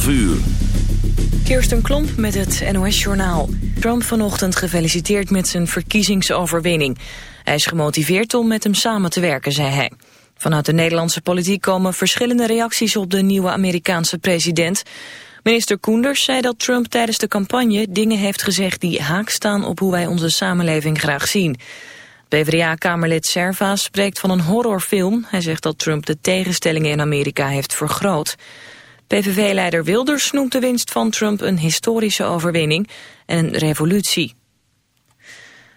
12 uur. Kirsten Klomp met het NOS-journaal. Trump vanochtend gefeliciteerd met zijn verkiezingsoverwinning. Hij is gemotiveerd om met hem samen te werken, zei hij. Vanuit de Nederlandse politiek komen verschillende reacties op de nieuwe Amerikaanse president. Minister Koenders zei dat Trump tijdens de campagne dingen heeft gezegd die haak staan op hoe wij onze samenleving graag zien. PvdA-kamerlid Serva spreekt van een horrorfilm. Hij zegt dat Trump de tegenstellingen in Amerika heeft vergroot. PVV-leider Wilders noemt de winst van Trump een historische overwinning en een revolutie.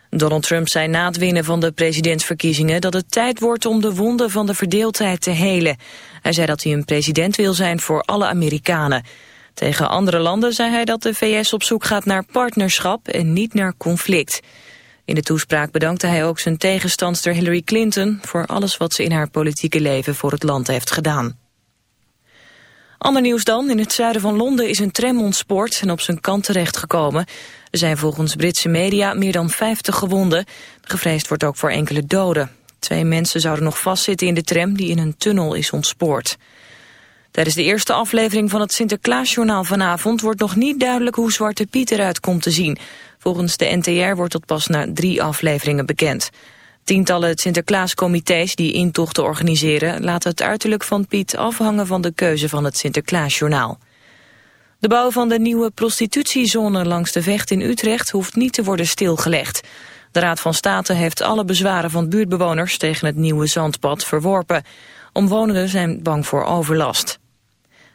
Donald Trump zei na het winnen van de presidentsverkiezingen dat het tijd wordt om de wonden van de verdeeldheid te helen. Hij zei dat hij een president wil zijn voor alle Amerikanen. Tegen andere landen zei hij dat de VS op zoek gaat naar partnerschap en niet naar conflict. In de toespraak bedankte hij ook zijn tegenstandster Hillary Clinton voor alles wat ze in haar politieke leven voor het land heeft gedaan. Ander nieuws dan. In het zuiden van Londen is een tram ontspoord en op zijn kant terechtgekomen. Er zijn volgens Britse media meer dan 50 gewonden. Gevreesd wordt ook voor enkele doden. Twee mensen zouden nog vastzitten in de tram die in een tunnel is ontspoord. Tijdens de eerste aflevering van het Sinterklaasjournaal vanavond wordt nog niet duidelijk hoe Zwarte Piet eruit komt te zien. Volgens de NTR wordt dat pas na drie afleveringen bekend. Tientallen Sinterklaascomité's die intochten organiseren... laten het uiterlijk van Piet afhangen van de keuze van het Sinterklaasjournaal. De bouw van de nieuwe prostitutiezone langs de Vecht in Utrecht... hoeft niet te worden stilgelegd. De Raad van State heeft alle bezwaren van buurtbewoners... tegen het nieuwe zandpad verworpen. Omwonenden zijn bang voor overlast.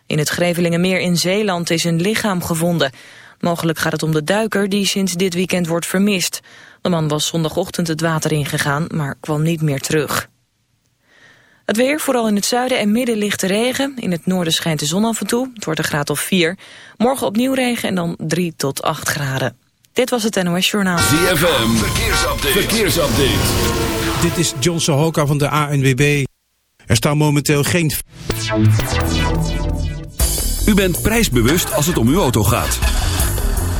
In het Grevelingenmeer in Zeeland is een lichaam gevonden. Mogelijk gaat het om de duiker die sinds dit weekend wordt vermist. De man was zondagochtend het water ingegaan, maar kwam niet meer terug. Het weer, vooral in het zuiden en midden ligt de regen. In het noorden schijnt de zon af en toe. Het wordt een graad of 4. Morgen opnieuw regen en dan 3 tot 8 graden. Dit was het NOS Journaal. ZFM, verkeersupdate. verkeersupdate. Dit is John Sohoka van de ANWB. Er staan momenteel geen... U bent prijsbewust als het om uw auto gaat.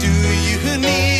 do you need?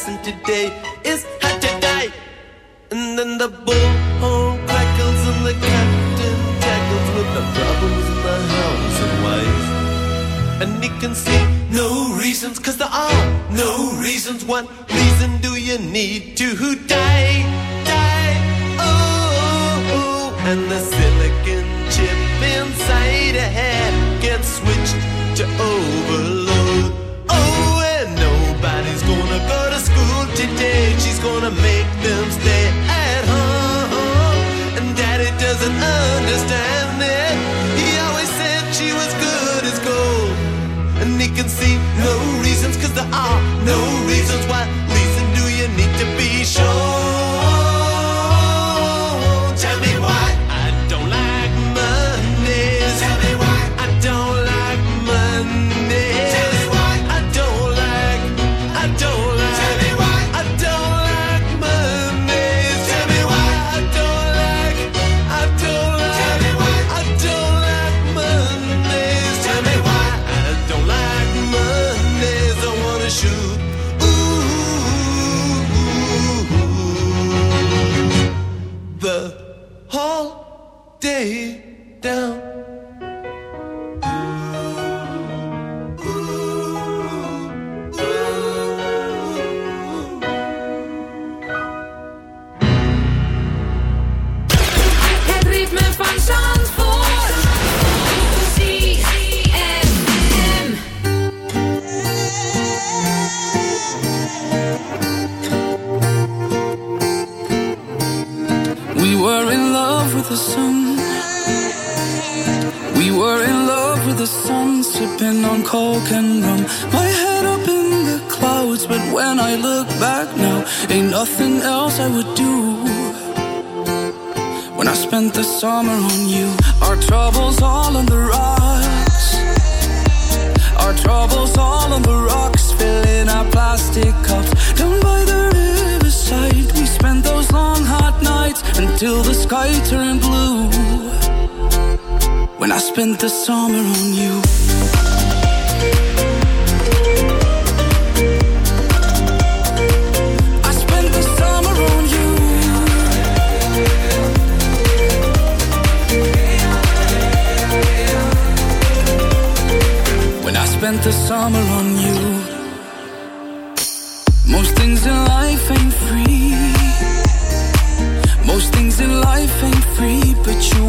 lesson today. Is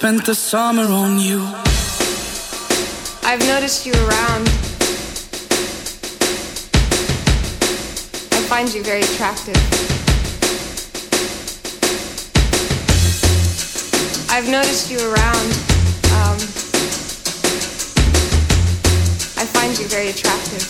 Spent the summer on you. I've noticed you around. I find you very attractive. I've noticed you around. Um, I find you very attractive.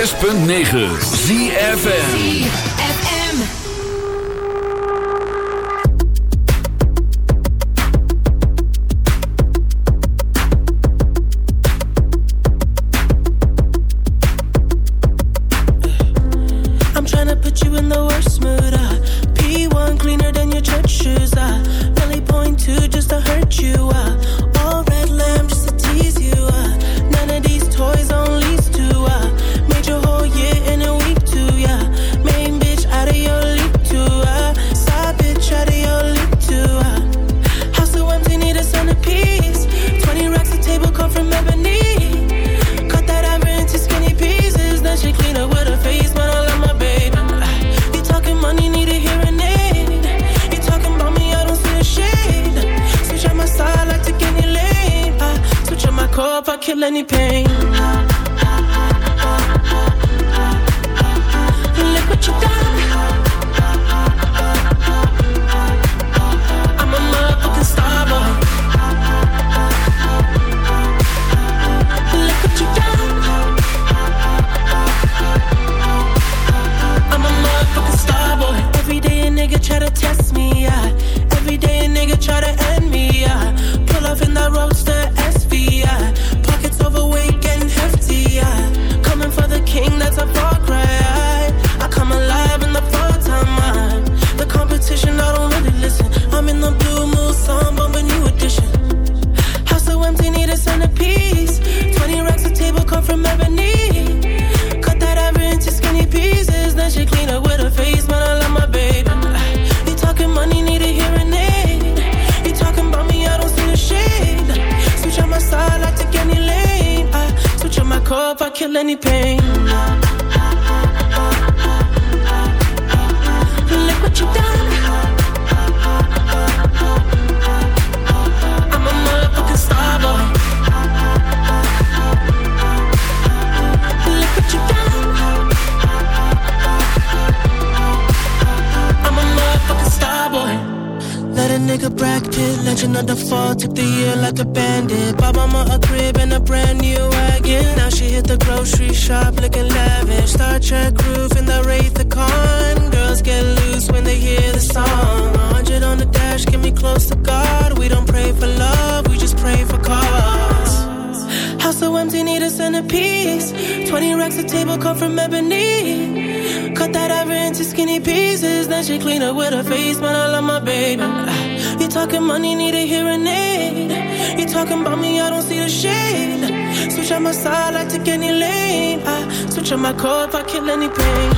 106.9 ZFN switch on my core, if I kill any pain.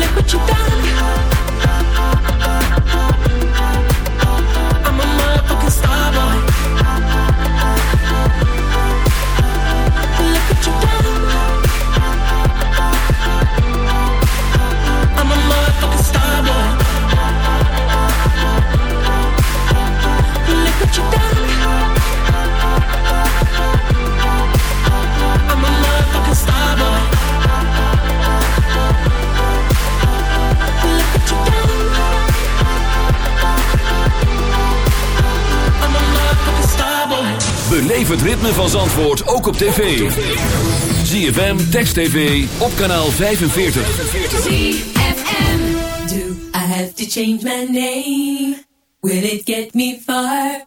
Look what you done. ook op tv. ZFM, Text TV, op kanaal 45. ZFM. Do I have to change my name? Will it get me far?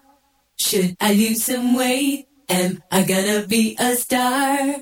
Should I lose some weight? Am I gonna be a star?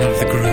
of the group.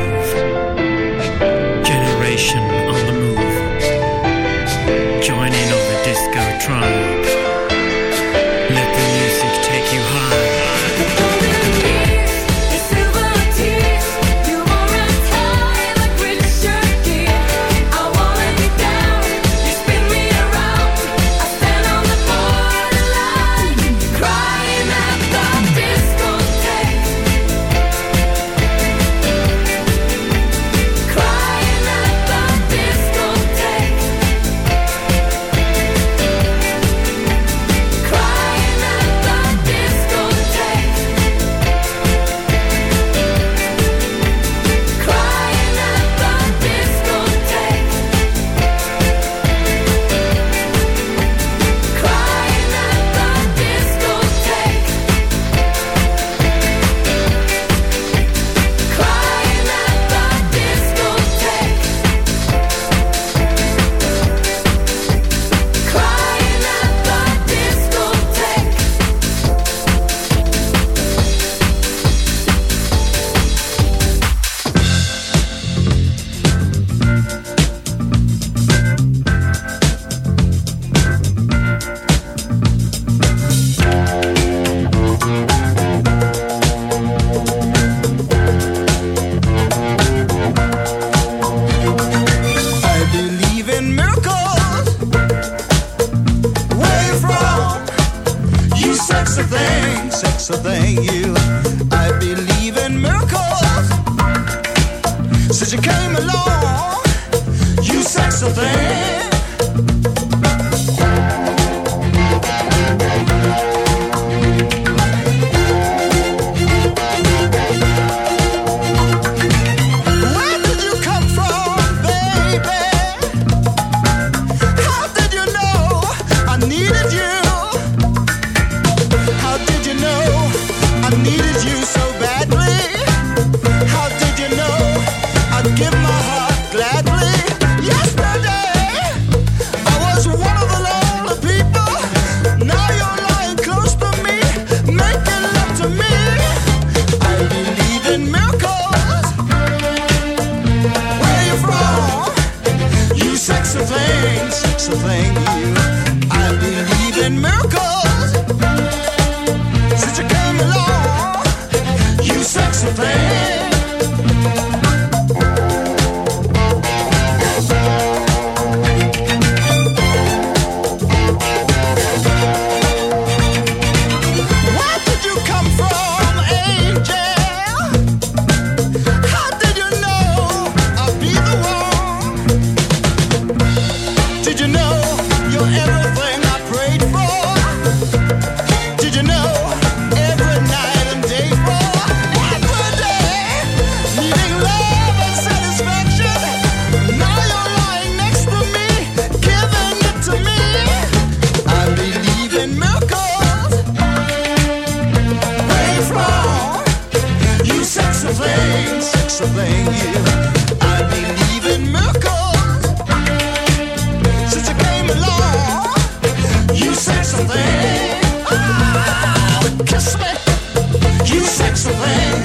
sexy thing.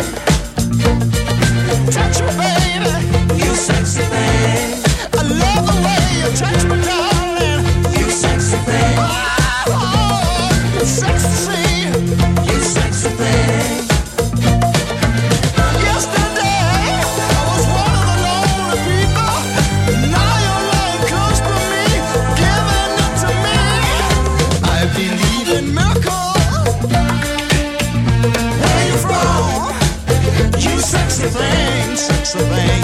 Touch me, baby. You sexy thing. I love the way you touch my darling. Pennsylvania.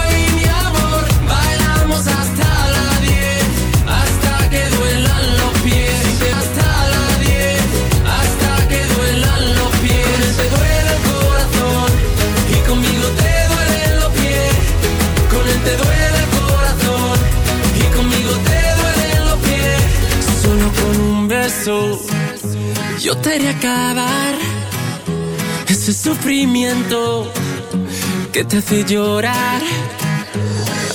hasta la diez, hasta que duelan los pies. Hasta la diez, hasta que duelan los pies. Con él te duele el corazón y conmigo te duelen los pies. Con él te duele el corazón y conmigo te duelen los pies. Solo con un beso, yo te haré acabar ese sufrimiento que te hace llorar.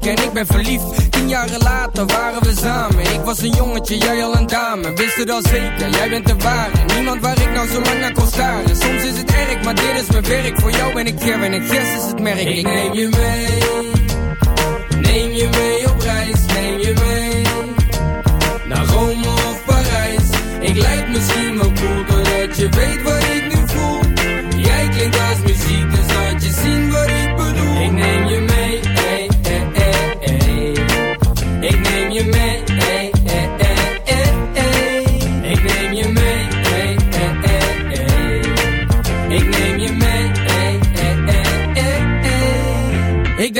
Bollek en ik ben verliefd. Tien jaren later waren we samen. Ik was een jongetje, jij al een dame. Wist het al zeker, jij bent de ware. Niemand waar ik nou zo lang naar kon staren. Soms is het erg, maar dit is mijn werk. Voor jou ben ik Kevin en Gers is het merk. Ik neem je mee. Neem je mee op reis, neem je mee Naar Rome of Parijs. Ik lijk misschien wel cool Doordat je weet wat ik nu voel. Jij klinkt als muziek Dus laat je zien wat ik bedoel. Ik neem je mee, Ik neem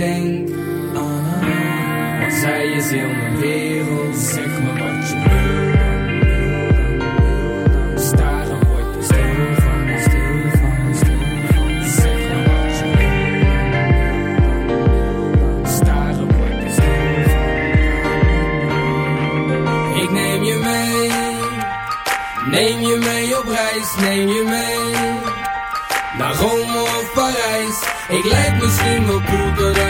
denk aan haar. Want zij is heel mijn wereld. Zeg me wat je wil neem je mee. Neem je mee op reis, neem je mee Naar Rome of Parijs Ik lijk misschien wel